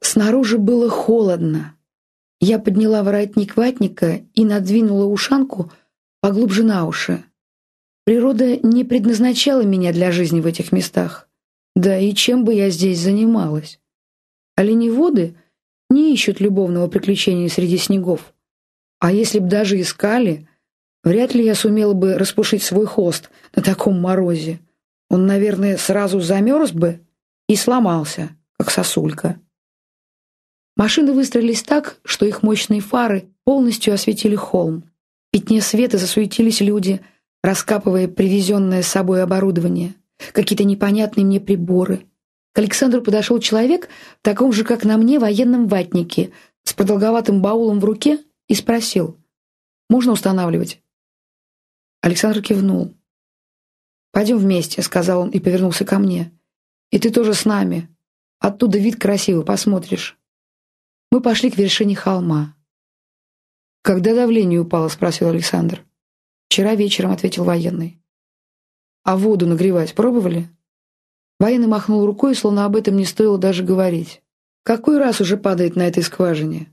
Снаружи было холодно. Я подняла воротник ватника и надвинула ушанку поглубже на уши. Природа не предназначала меня для жизни в этих местах. Да и чем бы я здесь занималась? Оленеводы не ищут любовного приключения среди снегов. А если б даже искали, вряд ли я сумела бы распушить свой хвост на таком морозе. Он, наверное, сразу замерз бы и сломался, как сосулька. Машины выстроились так, что их мощные фары полностью осветили холм. В пятне света засуетились люди — раскапывая привезенное с собой оборудование, какие-то непонятные мне приборы. К Александру подошел человек, таком же, как на мне, военном ватнике, с продолговатым баулом в руке, и спросил, «Можно устанавливать?» Александр кивнул. «Пойдем вместе», — сказал он и повернулся ко мне. «И ты тоже с нами. Оттуда вид красивый, посмотришь». Мы пошли к вершине холма. «Когда давление упало?» — спросил Александр. «Вчера вечером», — ответил военный. «А воду нагревать пробовали?» Военный махнул рукой, словно об этом не стоило даже говорить. «Какой раз уже падает на этой скважине?»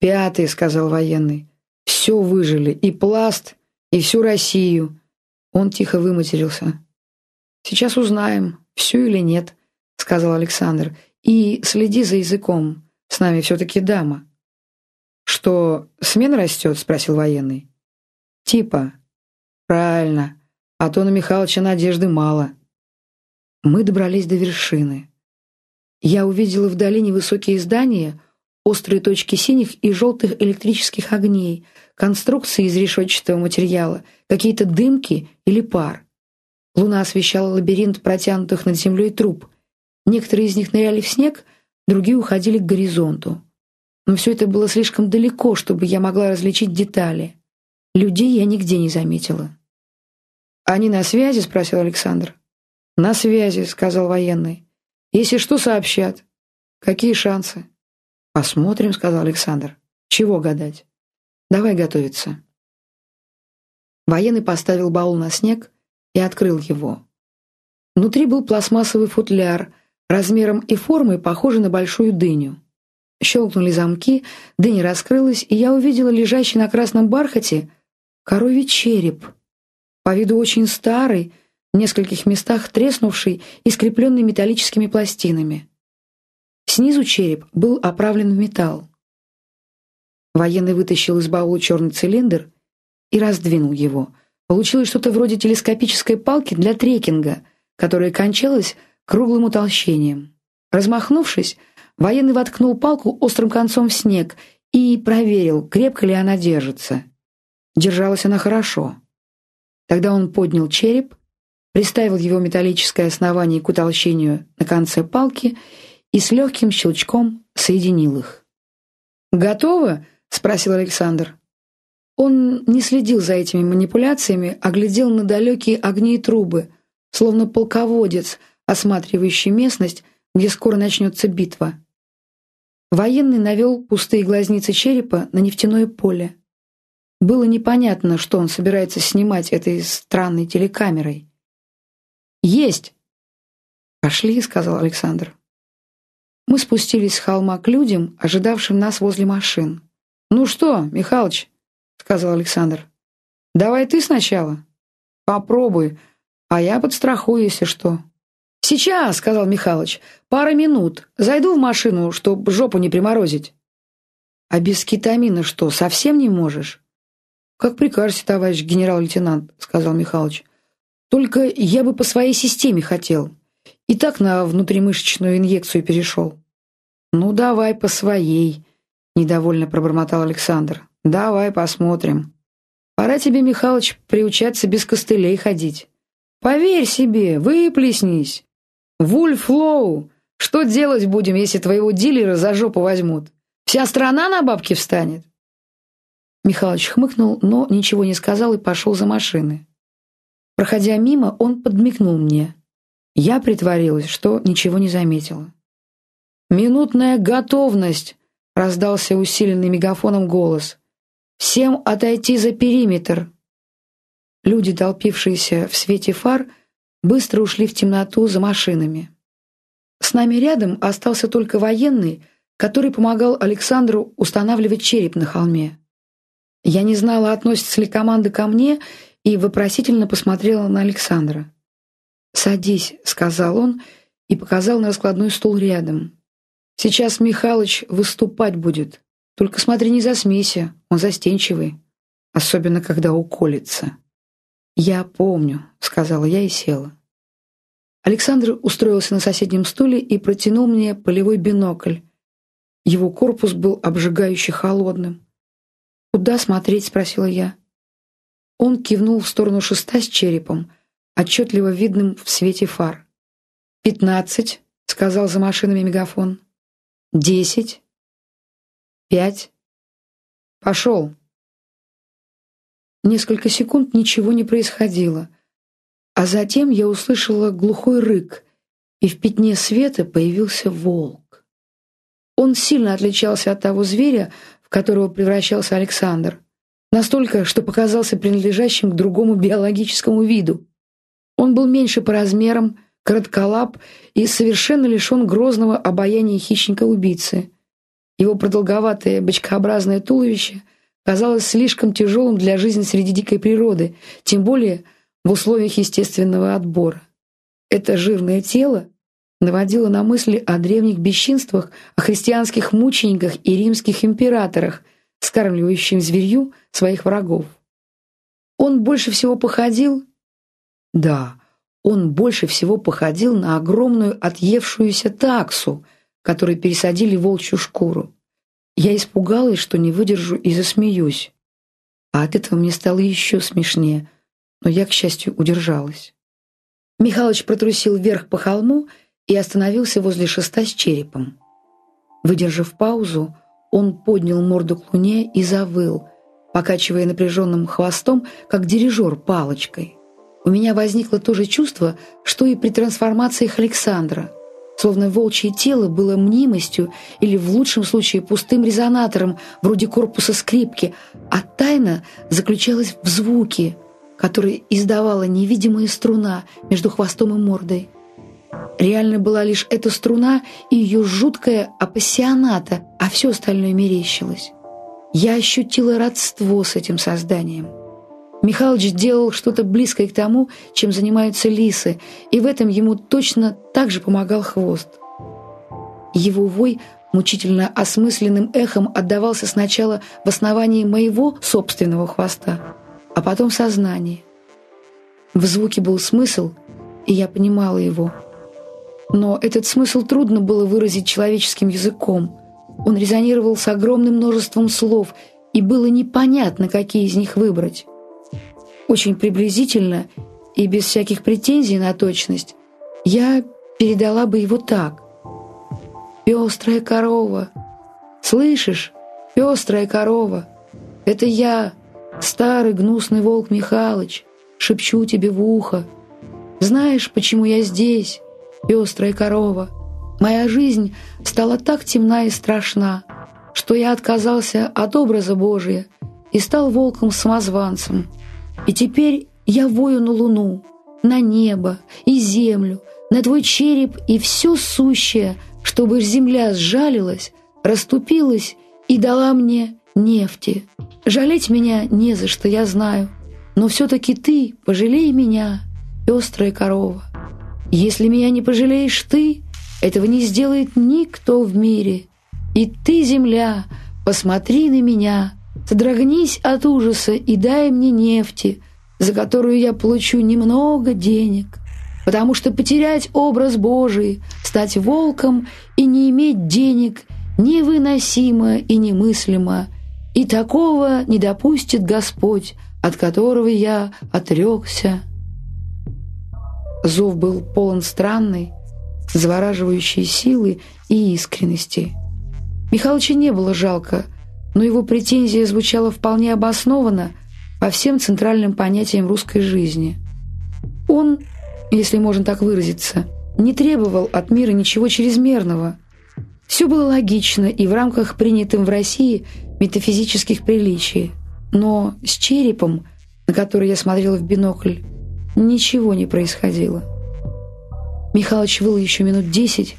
«Пятый», — сказал военный. «Все выжили, и пласт, и всю Россию». Он тихо выматерился. «Сейчас узнаем, всю или нет», — сказал Александр. «И следи за языком, с нами все-таки дама». «Что, смена растет?» — спросил военный. «Типа, Правильно. А то на Михалыча надежды мало. Мы добрались до вершины. Я увидела вдали невысокие здания, острые точки синих и желтых электрических огней, конструкции из решетчатого материала, какие-то дымки или пар. Луна освещала лабиринт протянутых над землей труб. Некоторые из них ныряли в снег, другие уходили к горизонту. Но все это было слишком далеко, чтобы я могла различить детали. Людей я нигде не заметила. «Они на связи?» — спросил Александр. «На связи», — сказал военный. «Если что, сообщат. Какие шансы?» «Посмотрим», — сказал Александр. «Чего гадать? Давай готовиться». Военный поставил баул на снег и открыл его. Внутри был пластмассовый футляр, размером и формой похожий на большую дыню. Щелкнули замки, дыня раскрылась, и я увидела лежащий на красном бархате коровий череп — по виду очень старый, в нескольких местах треснувший и скрепленный металлическими пластинами. Снизу череп был оправлен в металл. Военный вытащил из баула черный цилиндр и раздвинул его. Получилось что-то вроде телескопической палки для трекинга, которая кончалась круглым утолщением. Размахнувшись, военный воткнул палку острым концом в снег и проверил, крепко ли она держится. Держалась она хорошо. Тогда он поднял череп, приставил его металлическое основание к утолщению на конце палки и с легким щелчком соединил их. «Готово?» — спросил Александр. Он не следил за этими манипуляциями, а глядел на далекие огни и трубы, словно полководец, осматривающий местность, где скоро начнется битва. Военный навел пустые глазницы черепа на нефтяное поле. Было непонятно, что он собирается снимать этой странной телекамерой. «Есть!» «Пошли», — сказал Александр. Мы спустились с холма к людям, ожидавшим нас возле машин. «Ну что, Михалыч?» — сказал Александр. «Давай ты сначала. Попробуй, а я подстрахую, если что». «Сейчас», — сказал Михалыч, — «пара минут. Зайду в машину, чтоб жопу не приморозить». «А без кетамина что, совсем не можешь?» «Как прикажете, товарищ генерал-лейтенант», — сказал Михалыч. «Только я бы по своей системе хотел. И так на внутримышечную инъекцию перешел». «Ну, давай по своей», — недовольно пробормотал Александр. «Давай посмотрим. Пора тебе, Михалыч, приучаться без костылей ходить. Поверь себе, выплеснись. Вульф Лоу, что делать будем, если твоего дилера за жопу возьмут? Вся страна на бабки встанет?» Михалыч хмыкнул, но ничего не сказал и пошел за машины. Проходя мимо, он подмигнул мне. Я притворилась, что ничего не заметила. «Минутная готовность!» — раздался усиленный мегафоном голос. «Всем отойти за периметр!» Люди, толпившиеся в свете фар, быстро ушли в темноту за машинами. С нами рядом остался только военный, который помогал Александру устанавливать череп на холме. Я не знала, относится ли команда ко мне, и вопросительно посмотрела на Александра. «Садись», — сказал он и показал на раскладной стул рядом. «Сейчас Михалыч выступать будет. Только смотри, не засмейся, он застенчивый, особенно когда уколется». «Я помню», — сказала я и села. Александр устроился на соседнем стуле и протянул мне полевой бинокль. Его корпус был обжигающе холодным. «Куда смотреть?» — спросила я. Он кивнул в сторону шеста с черепом, отчетливо видным в свете фар. «Пятнадцать», — сказал за машинами мегафон. «Десять». «Пять». «Пошел». Несколько секунд ничего не происходило, а затем я услышала глухой рык, и в пятне света появился волк. Он сильно отличался от того зверя, в которого превращался Александр, настолько, что показался принадлежащим к другому биологическому виду. Он был меньше по размерам, коротколап и совершенно лишен грозного обаяния хищника-убийцы. Его продолговатое бочкообразное туловище казалось слишком тяжелым для жизни среди дикой природы, тем более в условиях естественного отбора. Это жирное тело наводило на мысли о древних бесчинствах, о христианских мучениках и римских императорах, скармливающих зверью своих врагов. Он больше всего походил... Да, он больше всего походил на огромную отъевшуюся таксу, которой пересадили волчью шкуру. Я испугалась, что не выдержу и засмеюсь. А от этого мне стало еще смешнее, но я, к счастью, удержалась. Михалыч протрусил вверх по холму и остановился возле шеста с черепом. Выдержав паузу, он поднял морду к луне и завыл, покачивая напряженным хвостом, как дирижер палочкой. У меня возникло то же чувство, что и при трансформациях Александра, словно волчье тело было мнимостью или в лучшем случае пустым резонатором, вроде корпуса скрипки, а тайна заключалась в звуке, который издавала невидимая струна между хвостом и мордой. Реально была лишь эта струна и ее жуткая апассионата, а все остальное мерещилось. Я ощутила родство с этим созданием. Михалыч делал что-то близкое к тому, чем занимаются лисы, и в этом ему точно так же помогал хвост. Его вой мучительно осмысленным эхом отдавался сначала в основании моего собственного хвоста, а потом в сознании. В звуке был смысл, и я понимала его. Но этот смысл трудно было выразить человеческим языком. Он резонировал с огромным множеством слов, и было непонятно, какие из них выбрать очень приблизительно и без всяких претензий на точность, я передала бы его так. «Пестрая корова! Слышишь, пестрая корова! Это я, старый гнусный волк Михалыч, шепчу тебе в ухо. Знаешь, почему я здесь, пестрая корова? Моя жизнь стала так темна и страшна, что я отказался от образа Божия и стал волком-самозванцем». И теперь я вою на луну, на небо и землю, на твой череп и все сущее, чтобы земля сжалилась, расступилась и дала мне нефти. Жалеть меня не за что, я знаю, но все-таки ты пожалей меня, пестрая корова. Если меня не пожалеешь ты, этого не сделает никто в мире. И ты, земля, посмотри на меня, Содрогнись от ужаса и дай мне нефти, за которую я получу немного денег, потому что потерять образ Божий, стать волком и не иметь денег невыносимо и немыслимо, и такого не допустит Господь, от которого я отрекся. Зов был полон странной, завораживающей силы и искренности. Михалыча не было жалко — но его претензия звучала вполне обоснованно по всем центральным понятиям русской жизни. Он, если можно так выразиться, не требовал от мира ничего чрезмерного. Все было логично и в рамках принятым в России метафизических приличий. Но с черепом на который я смотрела в бинокль, ничего не происходило. Михалыч выл еще минут десять,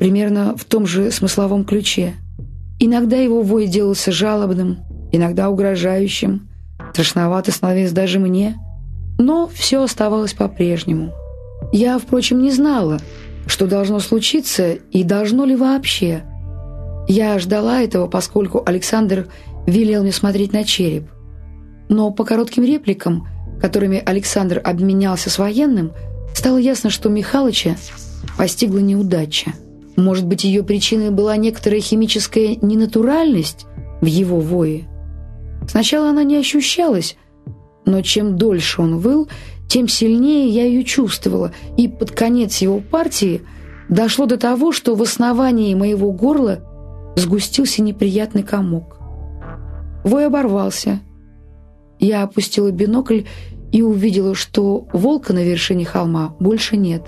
примерно в том же смысловом ключе. Иногда его вой делался жалобным, иногда угрожающим, страшновато становилось даже мне, но все оставалось по-прежнему. Я, впрочем, не знала, что должно случиться и должно ли вообще. Я ждала этого, поскольку Александр велел мне смотреть на череп. Но по коротким репликам, которыми Александр обменялся с военным, стало ясно, что Михалыча постигла неудача. Может быть, ее причиной была некоторая химическая ненатуральность в его вое. Сначала она не ощущалась, но чем дольше он выл, тем сильнее я ее чувствовала, и под конец его партии дошло до того, что в основании моего горла сгустился неприятный комок. Вой оборвался. Я опустила бинокль и увидела, что волка на вершине холма больше нет.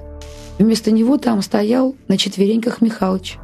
Вместо него там стоял на четвереньках Михалыч.